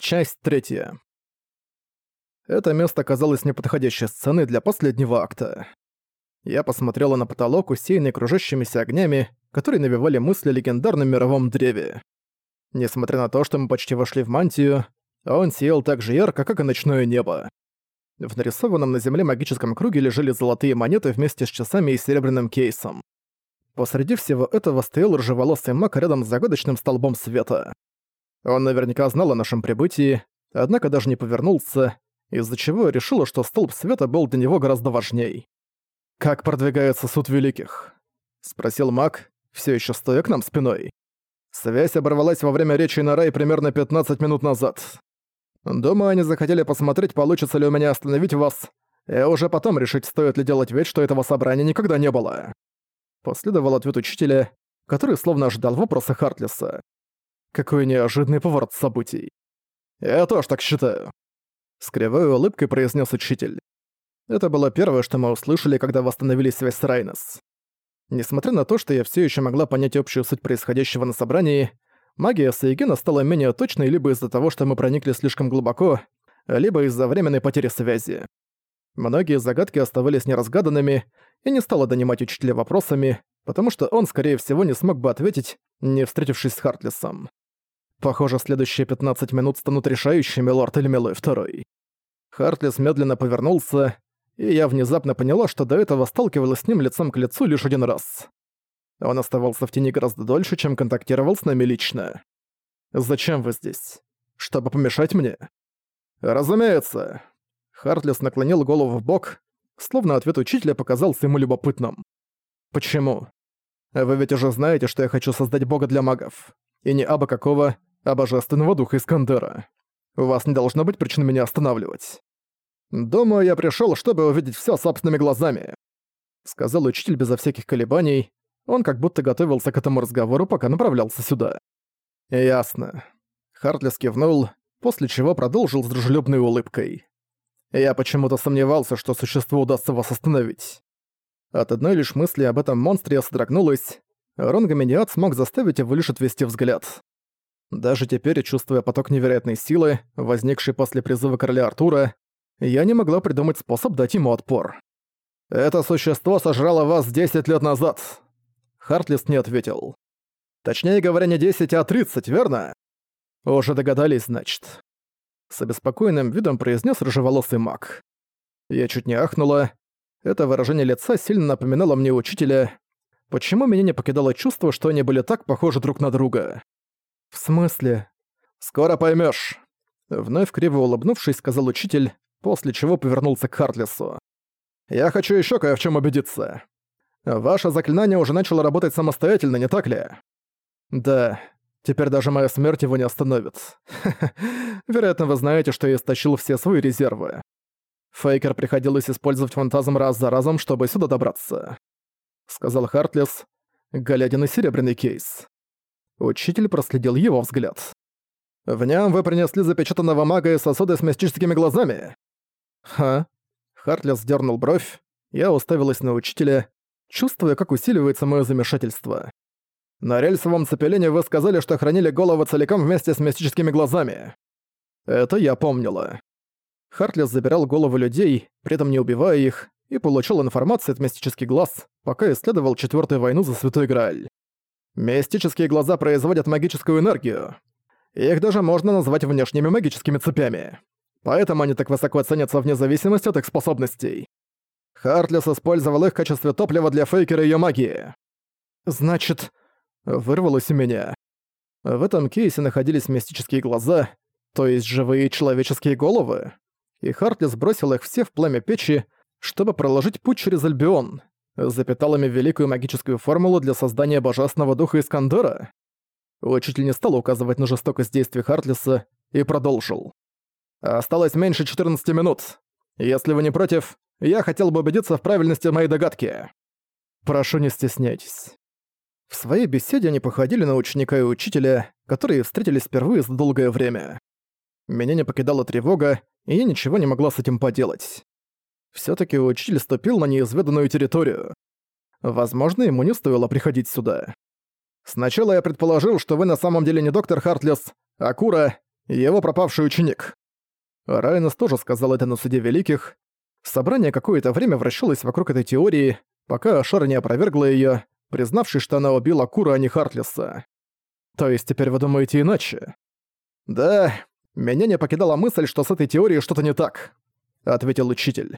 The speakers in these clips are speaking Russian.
Часть третья. Это место казалось неподходящей сценой для последнего акта. Я посмотрела на потолок, усеянный кружащимися огнями, которые навевали мысли о легендарном мировом древе. Несмотря на то, что мы почти вошли в мантию, он сиял так же ярко, как и ночное небо. В нарисованном на земле магическом круге лежали золотые монеты вместе с часами и серебряным кейсом. Посреди всего этого стоял рыжеволосый маг рядом с загадочным столбом света. Он наверняка знал о нашем прибытии, однако даже не повернулся, из-за чего решила, что столб света был для него гораздо важней. «Как продвигается суд великих?» — спросил маг, все еще стоя к нам спиной. Связь оборвалась во время речи на Рай примерно 15 минут назад. Думаю, они захотели посмотреть, получится ли у меня остановить вас, и уже потом решить, стоит ли делать вид, что этого собрания никогда не было. Последовал ответ учителя, который словно ожидал вопроса Хартлиса. Какой неожиданный поворот событий. Я тоже так считаю. С кривой улыбкой произнес учитель. Это было первое, что мы услышали, когда восстановили связь с Райнес. Несмотря на то, что я все еще могла понять общую суть происходящего на собрании, магия Сайгена стала менее точной либо из-за того, что мы проникли слишком глубоко, либо из-за временной потери связи. Многие загадки оставались неразгаданными, и не стала донимать учителя вопросами, потому что он, скорее всего, не смог бы ответить, не встретившись с Хартлисом. Похоже, следующие 15 минут станут решающими, лорд Эльмилой второй. Хартлис медленно повернулся, и я внезапно поняла, что до этого сталкивалась с ним лицом к лицу лишь один раз. Он оставался в тени гораздо дольше, чем контактировал с нами лично. «Зачем вы здесь? Чтобы помешать мне?» «Разумеется». Хартлис наклонил голову в бок, словно ответ учителя показался ему любопытным. «Почему? Вы ведь уже знаете, что я хочу создать бога для магов. И не аба какого, а божественного духа Искандера. У вас не должно быть причин меня останавливать. Думаю, я пришёл, чтобы увидеть всё собственными глазами», — сказал учитель безо всяких колебаний. Он как будто готовился к этому разговору, пока направлялся сюда. «Ясно». Хартлес кивнул, после чего продолжил с дружелюбной улыбкой. «Я почему-то сомневался, что существу удастся вас остановить». От одной лишь мысли об этом монстре я содрогнулась. Ронгоминиат смог заставить его лишь отвести взгляд. Даже теперь, чувствуя поток невероятной силы, возникший после призыва короля Артура, я не могла придумать способ дать ему отпор. «Это существо сожрало вас 10 лет назад!» Хартлист не ответил. «Точнее говоря, не 10, а 30, верно?» «Уже догадались, значит». С обеспокоенным видом произнес рыжеволосый маг. Я чуть не ахнула. Это выражение лица сильно напоминало мне учителя. Почему меня не покидало чувство, что они были так похожи друг на друга? «В смысле?» «Скоро поймёшь!» Вновь криво улыбнувшись, сказал учитель, после чего повернулся к Хартлису. «Я хочу ещё кое в чём убедиться. Ваше заклинание уже начало работать самостоятельно, не так ли?» «Да. Теперь даже моя смерть его не остановит. Вероятно, вы знаете, что я истощил все свои резервы. Фейкер приходилось использовать фантазм раз за разом, чтобы сюда добраться», — сказал Хартлис, глядя на серебряный кейс. Учитель проследил его взгляд. «В нем вы принесли запечатанного мага и сосуды с мистическими глазами?» «Ха?» Хартлес дернул бровь. Я уставилась на учителя, чувствуя, как усиливается мое замешательство. «На рельсовом цепелении вы сказали, что хранили голову целиком вместе с мистическими глазами». Это я помнила. Хартлес забирал головы людей, при этом не убивая их, и получил информацию от мистических глаз, пока исследовал четвертую войну за Святой Грааль. Мистические глаза производят магическую энергию. Их даже можно назвать внешними магическими цепями. Поэтому они так высоко ценятся вне зависимости от их способностей. Хартлес использовал их в качестве топлива для фейкера её магии. Значит, вырвалось у меня. В этом кейсе находились мистические глаза, то есть живые человеческие головы. И Хартлес бросил их все в пламя печи, чтобы проложить путь через Альбион, запиталами великую магическую формулу для создания божественного духа Искандера? Учитель не стал указывать на жестокость действий Хартлиса и продолжил. «Осталось меньше 14 минут. Если вы не против, я хотел бы убедиться в правильности моей догадки. Прошу, не стесняйтесь». В своей беседе они походили на ученика и учителя, которые встретились впервые за долгое время. Меня не покидала тревога, и я ничего не могла с этим поделать. Всё-таки учитель ступил на неизведанную территорию. Возможно, ему не стоило приходить сюда. Сначала я предположил, что вы на самом деле не доктор Хартлес, а Кура, Его пропавший ученик. Райнес тоже сказал это на суде великих. Собрание какое-то время вращалось вокруг этой теории, пока Ашара не опровергла её, признавшись, что она убила Кура, а не Хартлиса. То есть теперь вы думаете иначе? Да, меня не покидала мысль, что с этой теорией что-то не так, ответил учитель.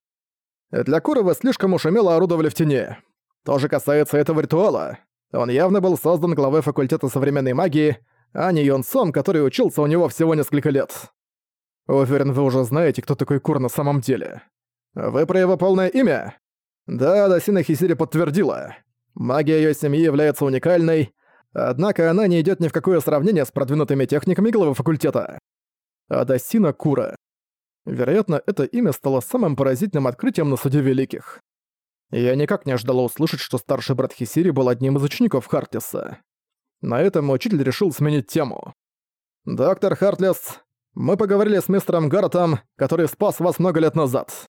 Для Кура вы слишком уж умело орудовали в тени. То же касается этого ритуала. Он явно был создан главой факультета современной магии, а не Йонсом, который учился у него всего несколько лет. Уверен, вы уже знаете, кто такой Кур на самом деле. Вы про его полное имя? Да, Дасина Хисири подтвердила. Магия её семьи является уникальной, однако она не идёт ни в какое сравнение с продвинутыми техниками главы факультета. Адасина Кура. Вероятно, это имя стало самым поразительным открытием на Суде Великих. Я никак не ожидала услышать, что старший брат Хисири был одним из учеников Хартиса. На этом учитель решил сменить тему. «Доктор Хартлес, мы поговорили с мистером Гарретом, который спас вас много лет назад».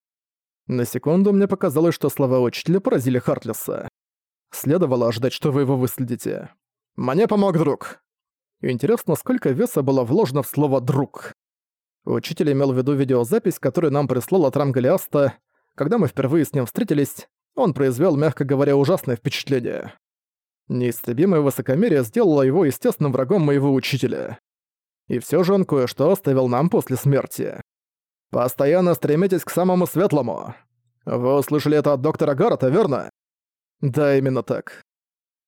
На секунду мне показалось, что слова учителя поразили Хартлеса. Следовало ожидать, что вы его выследите. «Мне помог друг». Интересно, сколько веса было вложено в слово «друг». Учитель имел в виду видеозапись, которую нам прислал от Рамгалиаста. Когда мы впервые с ним встретились, он произвел, мягко говоря, ужасное впечатление. Неистребимое высокомерие сделало его естественным врагом моего учителя. И все же он кое-что оставил нам после смерти. «Постоянно стремитесь к самому светлому. Вы услышали это от доктора Гаррета, верно?» «Да, именно так.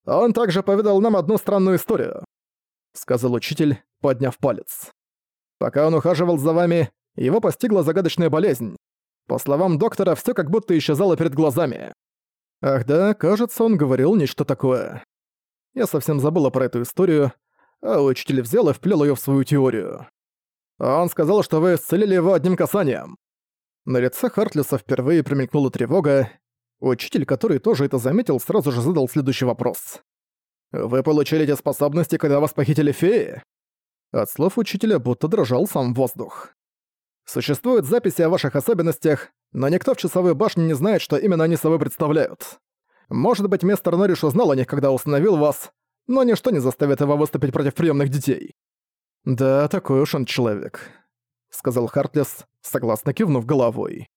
Он также поведал нам одну странную историю», — сказал учитель, подняв палец. «Пока он ухаживал за вами, его постигла загадочная болезнь. По словам доктора, все как будто исчезало перед глазами. Ах да, кажется, он говорил нечто такое. Я совсем забыла про эту историю, а учитель взял и вплел ее в свою теорию. Он сказал, что вы исцелили его одним касанием. На лице Хартлиса впервые промелькнула тревога. Учитель, который тоже это заметил, сразу же задал следующий вопрос. «Вы получили эти способности, когда вас похитили феи?» От слов учителя будто дрожал сам воздух. Существуют записи о ваших особенностях, но никто в часовой башне не знает, что именно они собой представляют. Может быть, мистер Норриш узнал о них, когда установил вас, но ничто не заставит его выступить против приемных детей. «Да, такой уж он человек», — сказал Хартлес, согласно кивнув головой.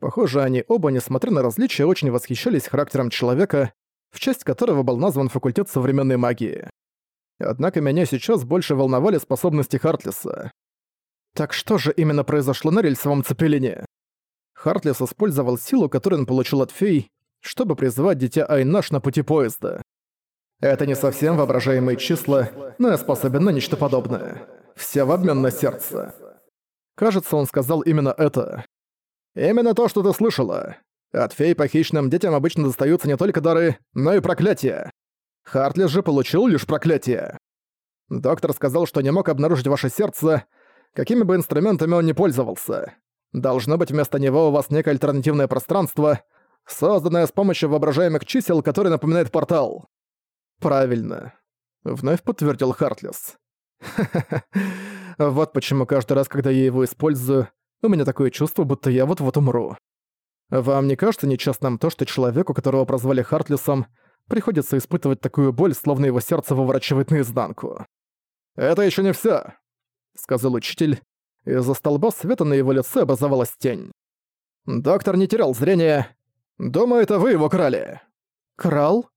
Похоже, они оба, несмотря на различия, очень восхищались характером человека, в честь которого был назван факультет современной магии. Однако меня сейчас больше волновали способности Хартлеса. Так что же именно произошло на рельсовом цепелине? Хартлес использовал силу, которую он получил от фей, чтобы призвать дитя Айнаш на пути поезда. Это не совсем воображаемые числа, но я способен на нечто подобное. Все в обмен на сердце. Кажется, он сказал именно это. Именно то, что ты слышала. От фей похищенным детям обычно достаются не только дары, но и проклятия. Хартлес же получил лишь проклятие. Доктор сказал, что не мог обнаружить ваше сердце, какими бы инструментами он ни пользовался. Должно быть вместо него у вас некое альтернативное пространство, созданное с помощью воображаемых чисел, которое напоминает портал. Правильно. Вновь подтвердил Хартлес. Вот почему каждый раз, когда я его использую, у меня такое чувство, будто я вот-вот умру. Вам не кажется нечестным то, что человеку, которого прозвали Хартлесом, приходится испытывать такую боль, словно его сердце выворачивает наизнанку? Это еще не все сказал учитель. Из-за столба света на его лице образовалась тень. «Доктор не терял зрения. Думаю, это вы его крали». «Крал?»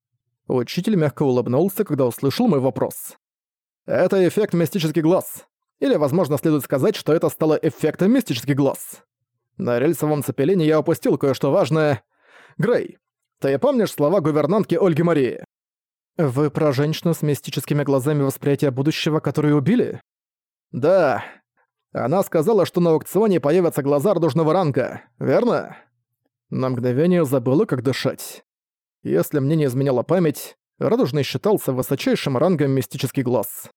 Учитель мягко улыбнулся, когда услышал мой вопрос. «Это эффект мистический глаз. Или, возможно, следует сказать, что это стало эффектом мистический глаз. На рельсовом цепелине я упустил кое-что важное. Грей, ты помнишь слова гувернантки Ольги Марии?» «Вы про женщину с мистическими глазами восприятия будущего, которую убили?» «Да. Она сказала, что на аукционе появятся глаза радужного ранга, верно?» На мгновение забыла, как дышать. Если мне не изменяла память, радужный считался высочайшим рангом мистический глаз.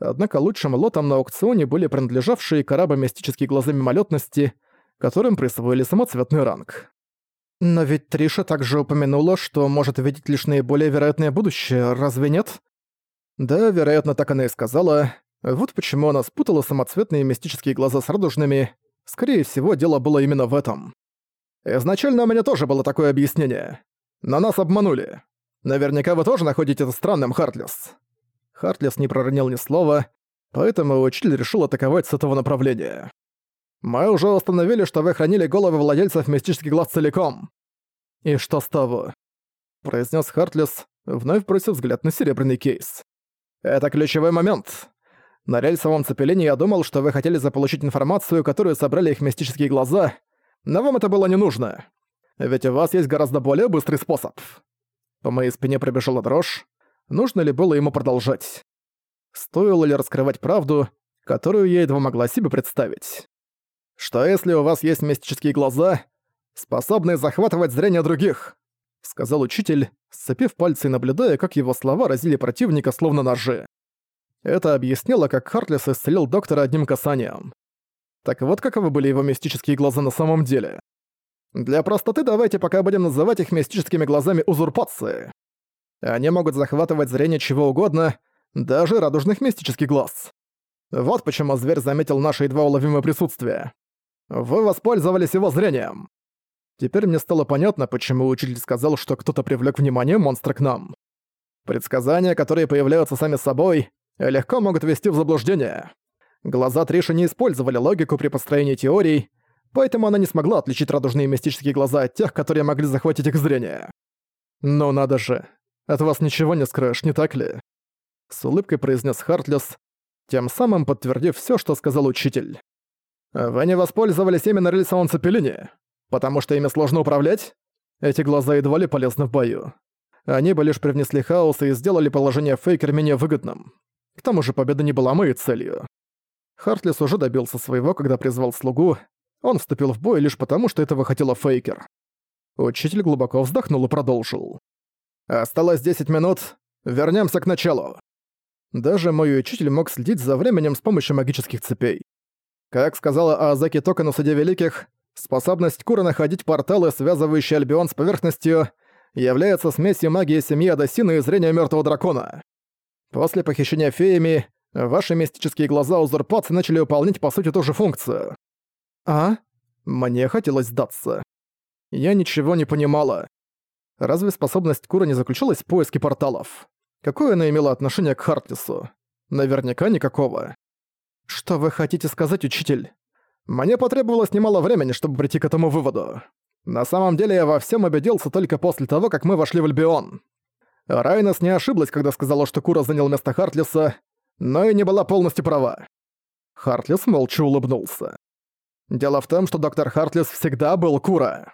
Однако лучшим лотом на аукционе были принадлежавшие корабль мистические глаза мимолетности, которым присвоили самоцветный ранг. Но ведь Триша также упомянула, что может видеть лишь наиболее вероятное будущее, разве нет? Да, вероятно, так она и сказала, вот почему она спутала самоцветные мистические глаза с радужными. Скорее всего, дело было именно в этом. Изначально у меня тоже было такое объяснение. Но нас обманули. Наверняка вы тоже находите это странным, Хартлес. Хартлес не проронил ни слова. поэтому учитель решил атаковать с этого направления. «Мы уже установили, что вы хранили головы владельцев мистических глаз целиком». «И что с того?» — произнес Хартлес, вновь бросив взгляд на серебряный кейс. «Это ключевой момент. На рельсовом цепелении я думал, что вы хотели заполучить информацию, которую собрали их мистические глаза, но вам это было не нужно. Ведь у вас есть гораздо более быстрый способ». По моей спине пробежала дрожь. Нужно ли было ему продолжать? Стоило ли раскрывать правду, которую я едва могла себе представить? Что если у вас есть мистические глаза, способные захватывать зрение других? Сказал учитель, сцепив пальцы и наблюдая, как его слова разили противника словно ножи. Это объяснило, как Хартлес исцелил доктора одним касанием. Так вот каковы были его мистические глаза на самом деле. Для простоты давайте пока будем называть их мистическими глазами узурпации. Они могут захватывать зрение чего угодно, даже радужных мистических глаз. Вот почему зверь заметил наше едва уловимое присутствие. Вы воспользовались его зрением. Теперь мне стало понятно, почему учитель сказал, что кто-то привлек внимание монстра к нам. Предсказания, которые появляются сами собой, легко могут ввести в заблуждение. Глаза Триши не использовали логику при построении теорий, поэтому она не смогла отличить радужные мистические глаза от тех, которые могли захватить их зрение. Но надо же, от вас ничего не скроешь, не так ли? С улыбкой произнес Хартлес, тем самым подтвердив все, что сказал учитель. Вы не воспользовались ими на рельсовом цепелине, потому что ими сложно управлять? Эти глаза едва ли полезны в бою. Они бы лишь привнесли хаос и сделали положение Фейкер менее выгодным. К тому же победа не была моей целью. Хартлис уже добился своего, когда призвал слугу. Он вступил в бой лишь потому, что этого хотела Фейкер. Учитель глубоко вздохнул и продолжил. «Осталось 10 минут. Вернемся к началу». Даже мой учитель мог следить за временем с помощью магических цепей. Как сказала Азаки Тока на Суде Великих, способность Кура находить порталы, связывающие Альбион с поверхностью, является смесью магии семьи Адасины и зрения мертвого дракона. После похищения феями, ваши мистические глаза узурпации начали выполнять по сути ту же функцию. А? Мне хотелось сдаться. Я ничего не понимала. Разве способность Кура не заключалась в поиске порталов? Какое она имела отношение к Хартлису? Наверняка никакого. Что вы хотите сказать, учитель? Мне потребовалось немало времени, чтобы прийти к этому выводу. На самом деле я во всем убедился только после того, как мы вошли в Альбион. Райнес не ошиблась, когда сказала, что Кура занял место Хартлиса, но и не была полностью права. Хартлис молча улыбнулся. Дело в том, что доктор Хартлис всегда был Кура.